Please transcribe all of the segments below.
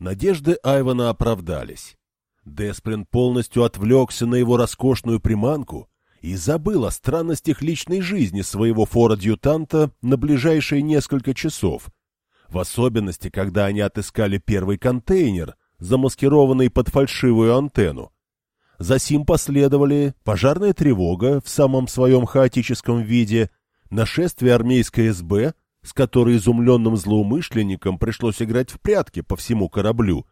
Надежды Айвана оправдались. Десплин полностью отвлекся на его роскошную приманку и забыл о странностях личной жизни своего фора-дьютанта на ближайшие несколько часов, в особенности, когда они отыскали первый контейнер, замаскированный под фальшивую антенну. Засим последовали пожарная тревога в самом своем хаотическом виде, нашествие армейской СБ, с которой изумленным злоумышленникам пришлось играть в прятки по всему кораблю,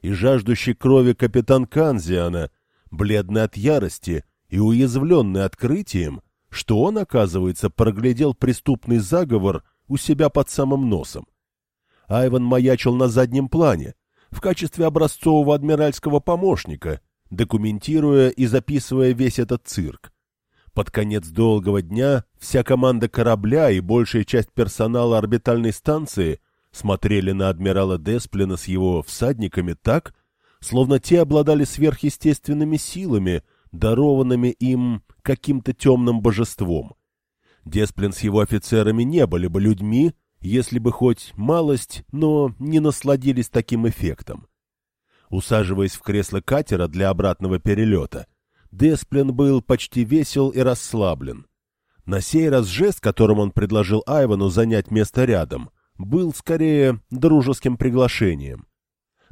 и жаждущий крови капитан Канзиана, бледный от ярости и уязвленный открытием, что он, оказывается, проглядел преступный заговор у себя под самым носом. Айван маячил на заднем плане, в качестве образцового адмиральского помощника, документируя и записывая весь этот цирк. Под конец долгого дня вся команда корабля и большая часть персонала орбитальной станции смотрели на адмирала Десплина с его всадниками так, словно те обладали сверхъестественными силами, дарованными им каким-то темным божеством. Десплин с его офицерами не были бы людьми, если бы хоть малость, но не насладились таким эффектом. Усаживаясь в кресло катера для обратного перелета, Десплин был почти весел и расслаблен. На сей раз жест, которым он предложил Айвану занять место рядом, был скорее дружеским приглашением.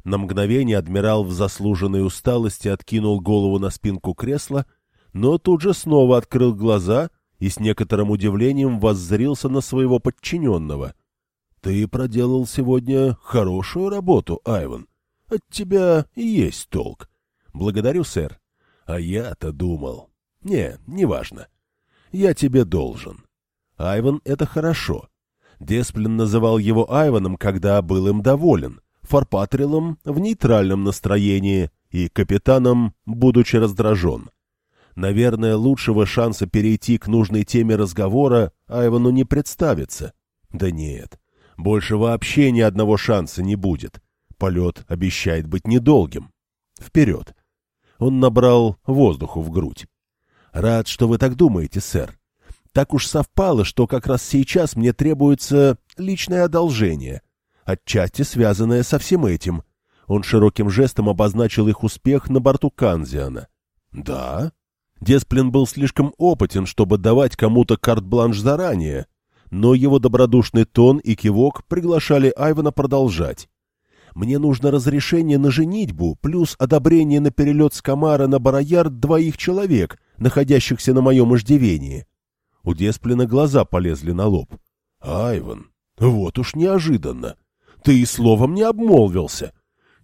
На мгновение адмирал в заслуженной усталости откинул голову на спинку кресла, но тут же снова открыл глаза и с некоторым удивлением воззрился на своего подчиненного. — Ты проделал сегодня хорошую работу, Айван. От тебя есть толк. — Благодарю, сэр. А я-то думал. Не, неважно. Я тебе должен. Айван — это хорошо. Десплин называл его Айваном, когда был им доволен, Фарпатрилом в нейтральном настроении и капитаном, будучи раздражен. Наверное, лучшего шанса перейти к нужной теме разговора Айвану не представится. Да нет, больше вообще ни одного шанса не будет. Полет обещает быть недолгим. Вперед! Он набрал воздуху в грудь. «Рад, что вы так думаете, сэр. Так уж совпало, что как раз сейчас мне требуется личное одолжение, отчасти связанное со всем этим». Он широким жестом обозначил их успех на борту Канзиана. «Да?» Десплин был слишком опытен, чтобы давать кому-то карт-бланш заранее, но его добродушный тон и кивок приглашали Айвана продолжать. Мне нужно разрешение на женитьбу, плюс одобрение на перелет с Камара на Бароярд двоих человек, находящихся на моем иждивении. У Десплина глаза полезли на лоб. — Айван, вот уж неожиданно. Ты и словом не обмолвился.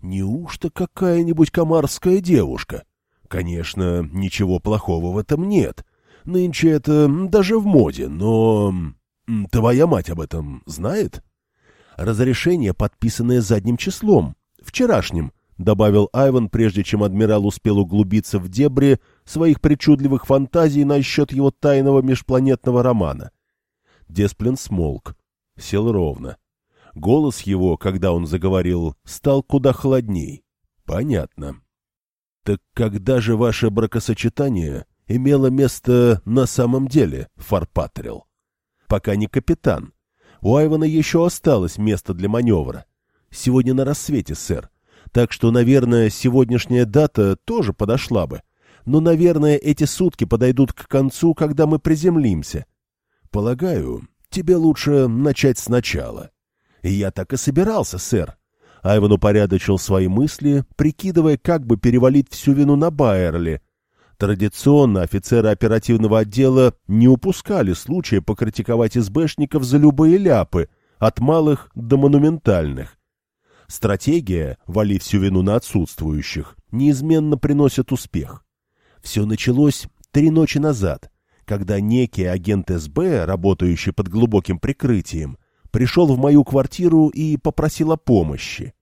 Неужто какая-нибудь комарская девушка? Конечно, ничего плохого в этом нет. Нынче это даже в моде, но... Твоя мать об этом знает? — разрешение, подписанное задним числом, вчерашним, добавил Айван, прежде чем адмирал успел углубиться в дебри своих причудливых фантазий насчет его тайного межпланетного романа. Десплин смолк, сел ровно. Голос его, когда он заговорил, стал куда холодней. Понятно. Так когда же ваше бракосочетание имело место на самом деле, Фарпатрил? Пока не капитан, у Айвана еще осталось место для маневра. Сегодня на рассвете, сэр. Так что, наверное, сегодняшняя дата тоже подошла бы. Но, наверное, эти сутки подойдут к концу, когда мы приземлимся. Полагаю, тебе лучше начать сначала. Я так и собирался, сэр. Айван упорядочил свои мысли, прикидывая, как бы перевалить всю вину на Байерли, Традиционно офицеры оперативного отдела не упускали случая покритиковать СБшников за любые ляпы, от малых до монументальных. Стратегия, вали всю вину на отсутствующих, неизменно приносит успех. Все началось три ночи назад, когда некий агент СБ, работающий под глубоким прикрытием, пришел в мою квартиру и попросил о помощи.